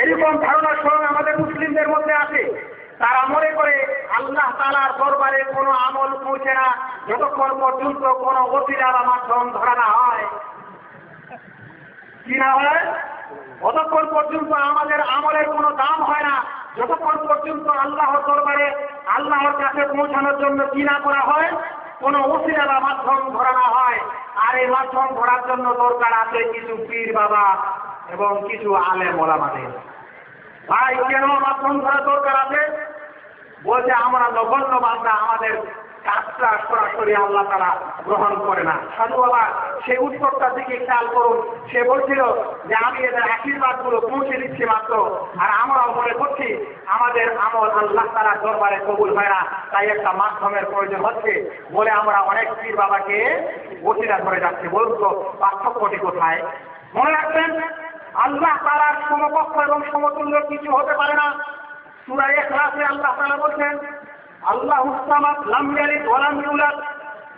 এরকম ধারণা স্বয়ং আমাদের মুসলিমদের মধ্যে আছে। তারা মনে করে আল্লাহ তালার দরবারে কোনো আমল পৌঁছে না, যতক্ষণ পর্যন্ত কোনো অতিরা বা মাধ্যম ধরা না হয়। কি না হয়? ততক্ষণ পর্যন্ত আমাদের আমলের কোনো দাম হয় না, যতক্ষণ পর্যন্ত আল্লাহর দরবারে আল্লাহর কাছে পৌঁছানোর জন্য কি না করা হয়, কোনো ওসিলা বা মাধ্যম ধরানো হয়। আর এই মাধ্যম ধরার জন্য দরকার আছে কিছু পীর বাবা। এবং কিছু আলে মোলামাদের ভাই, কেন মাধ্যম ধরা দরকার আছে? বলছে, আমরা নগণ্য বান্দা, আমাদের কাজটা সরাসরি আল্লাহ তারা গ্রহণ করে না। সাধু বাবা সেই উত্তরটার দিকে খেয়াল করুন। সে বলছিল যে, আমি এদের আশীর্বাদগুলো পৌঁছে দিচ্ছি মাত্র। আর আমরাও মনে করছি, আমাদের আমল আল্লাহ তারা দরবারে কবুল হয় না। তাই একটা মাধ্যমের প্রয়োজন হচ্ছে বলে আমরা অনেক পীর বাবাকে বসিরা ধরে যাচ্ছি। বলুন তো, পার্থক্যটি কোথায়? মনে রাখবেন আল্লাহ তারা সমপক্ষ এবং সমতুল্য কিছু হতে পারে না। সুরাই এখলাসে আল্লাহ তারা বলছেন, আল্লাহ উসামাদ লাম ইয়ালিদ ওয়ালাম ইউলাদ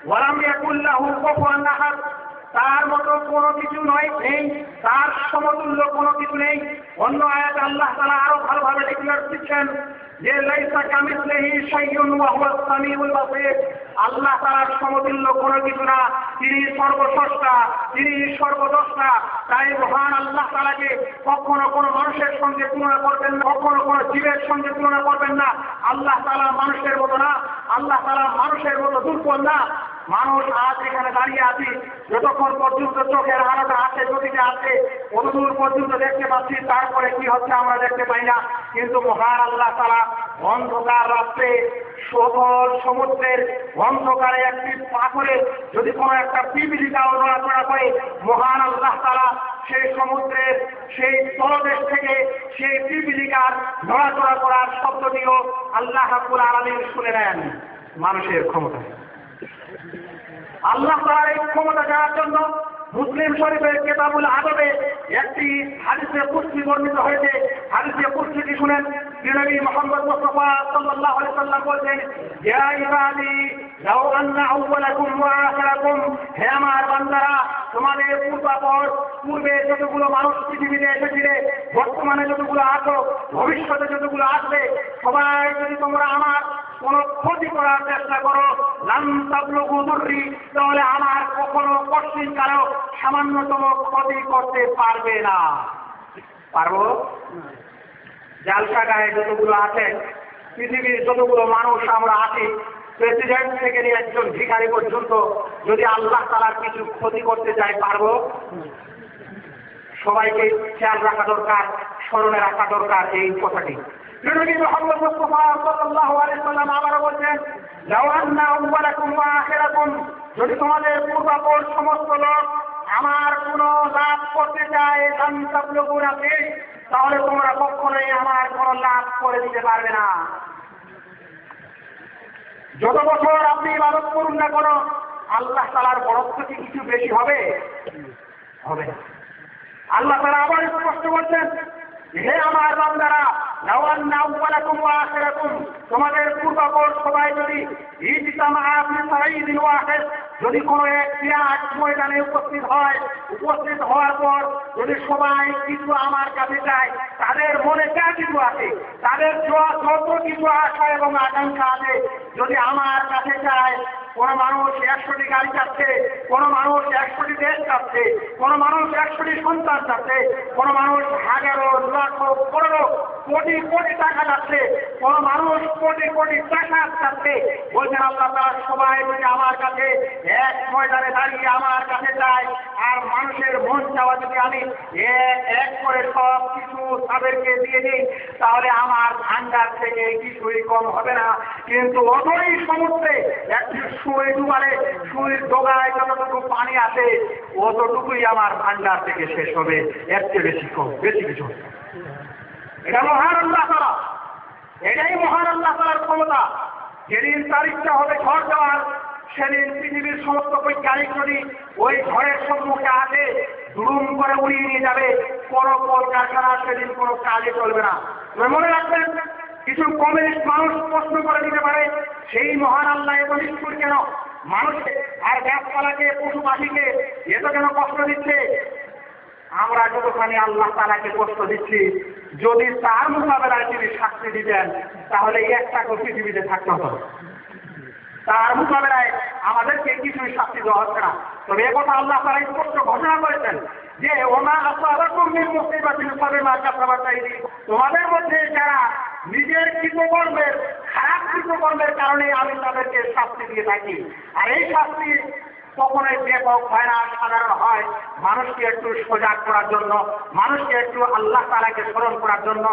ওয়ালাম তার মতো কোনো কিছু নয়, নেই। তার সমতুল্য কোনো কিছু নেই। অন্য আয়াত আল্লাহ তারা আরও ভালোভাবে ডিক্লেয়ার দিচ্ছেন যে লাইসা কামিসলিহি শাইউন ওয়া হুয়া সামিউল বাসীর, আল্লাহ তাআলার সমতুল্য কোনো কিছু না। তিনি সর্বস্রষ্টা, তিনি সর্বদ্রষ্টা। তাই মহান আল্লাহ তাআলাকে কখনো কোনো মানুষের সঙ্গে তুলনা করবেন না, কখনো কোনো জীবের সঙ্গে তুলনা করবেন না। আল্লাহ তাআলা মানুষের মতো না, আল্লাহ তাআলা মানুষের মতো দুর্বল না। মানুষ আজ এখানে দাঁড়িয়ে আছি, যতক্ষণ পর্যন্ত চোখের আলোটা আছে গতিতে আছে অনুদূর পর্যন্ত দেখতে পাচ্ছি, তারপরে কি হচ্ছে আমরা দেখতে পাই না। কিন্তু মহান আল্লাহ তারা অন্ধকার রাত্রে সবল সমুদ্রের অন্ধকারে একটি পাথরে যদি কোনো একটা পিপিলিকাও নড়াচড়া করে, মহান আল্লাহ তারা সেই সমুদ্রের সেই তলদেশ থেকে সেই পিপিলিকার নড়াচড়া করার শব্দটিও আল্লাহ হাকুল আলমী শুনে নেন, মানুষের ক্ষমতা আল্লাহ তার এই ক্ষমতা দেওয়ার জন্য মুসলিম শরীফের কেতাবুল আদবে একটি হাদিসে পুষ্টি বর্ণিত হয়েছে। হাদিসে পুষ্টিটি শুনেন নবী মোহাম্মদ মুস্তফা সাল্লাল্লাহু আলাইহি সাল্লাম বলছেন ইয়া ইবাদি লাউ আন্না আউওয়ালাকুম ওয়া আখিরাকুম হে আমার তোমাদের পূর্বাপর পূর্বে যতগুলো মানুষ পৃথিবীতে এসেছিলে, বর্তমানে যতগুলো আছো, ভবিষ্যতে যতগুলো আসবে, সবাই যদি তোমরা আমার কোন ক্ষতি করার চেষ্টা করো, লাম তাবলুগু দুর্রি, তাহলে আমার কখনো কঠিন কারও সামান্যতম ক্ষতি করতে পারবে না। পারব? জালসা গায়ে যতগুলো আছে, পৃথিবীর যতগুলো মানুষ আমরা আছি প্রেসিডেন্ট থেকে নিয়ে একজন ভিখারি পর্যন্ত যদি আল্লাহ তালার কিছু ক্ষতি করতে চাই পারব? সবাইকে খেয়াল রাখা দরকার, স্মরণে রাখা দরকার এই কথাটি। বলছেন যদি তোমাদের পূর্বাপর সমস্ত লোক আমার কোন লাভ করতে চায় জানতাবলুগুনাকে তাহলে তোমরা কখনোই আমার কোন লাভ করে দিতে পারবে না। যত বছর আপনি ইবাদত করুন না কেন, আল্লাহ তালার বরত্ব কি কিছু বেশি হবে? হবে আল্লাহ তারা আবার স্পষ্ট বলছেন হে আমার বান্দারা তোমাদের পূর্বাপর সবাই যদি যদি কোনো এক ক্রিয়াট ময়দানে উপস্থিত হয়, উপস্থিত হওয়ার পর যদি সবাই কিছু আমার কাছে চায়, তাদের মনে যা কিছু আছে, তাদের যত কিছু আশা এবং আকাঙ্ক্ষা আছে, যদি আমার কাছে চায়, কোন মানুষ একশোটি গাড়ি চাচ্ছে, কোন মানুষ একশোটি দেশ চাচ্ছে, কোন মানুষ একশোটি সন্তান চাচ্ছে, কোন মানুষ হাজারো, লাখো, পনেরো কোটি কোটি টাকা যাচ্ছে কোন মানুষ কোটি কোটি টাকা চাচ্ছে বলছেন, আল্লাহ তারা সবাই যদি আমার কাছে এক ময়দানে দাঁড়িয়ে আমার কাছে চায় আর মানুষের মন চাওয়া যদি আমি এক করে সব কিছু তাদেরকে দিয়ে দিই, তাহলে আমার ভান্ডার থেকে কিছুই কম হবে না। কিন্তু অতই সমুদ্রে একটি সুই ডুবালে সুইর ডোগায় যতটুকু পানি আছে, অতটুকুই আমার ভান্ডার থেকে শেষ হবে। এর চেয়ে বেশি কম, বেশি কিছু। এটা মহান আল্লাহ তারা এটাই মহান আল্লাহ তালার ক্ষমতা। যেদিন তার ইচ্ছা হবে ঝড় দেওয়ার, সেদিন পৃথিবীর সমস্ত বৈজ্ঞানিক যদি ওই ঝড়ের সম্মুখে আসে, দুরুম করে উড়িয়ে নিয়ে যাবে কোনো কলকারখানা সেদিন কোনো কাজে চলবে না। মনে রাখবেন, কিছু কমিউনিস্ট মানুষ প্রশ্ন করে দিতে পারে, সেই মহান আল্লাহ এত নিষ্ঠুর কেন? মানুষকে আর গাছপালাকে, পশু পাখিকে এত কেন কষ্ট দিচ্ছে? আমরা যতখানি আল্লাহ তালাকে কষ্ট দিচ্ছি যদি তার মোকাবেলায় তিনি শাস্তি দিতেন, তাহলে একটা করে পৃথিবীতে থাকতে হতো। তার মোকাবেলায় আমাদেরকে কিছুই শাস্তি দেওয়া হচ্ছে না। তবে একথা আল্লাহ তারা স্পষ্ট ঘোষণা করেছেন যে আসাবাকুমিন মুসিবাতিন ফাবিমা কাসাবাত আইদি তোমাদের মধ্যে যারা নিজের কৃতকর্মের, খারাপ কৃতকর্মের কারণে আমি তাদেরকে শাস্তি দিয়ে থাকি। আর এই শাস্তি কখনোই ব্যাপক হয় না, সাধারণ হয় মানুষকে একটু সজাগ করার জন্য, মানুষকে একটু আল্লাহ তালাকে স্মরণ করার জন্য।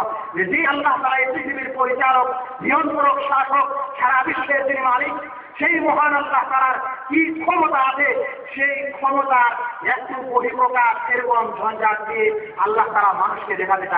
যে আল্লাহ তালা এই পৃথিবীর পরিচালক, নিয়ন্ত্রক, শাসক, সারা বিশ্বের যিনি মালিক, সেই মহান আল্লাহ তালার কি ক্ষমতা আছে, সেই ক্ষমতার একটু বহিঃপ্রকাশ এরকম ঝঞ্ঝাট দিয়ে আল্লাহ তারা মানুষকে দেখাতে চান।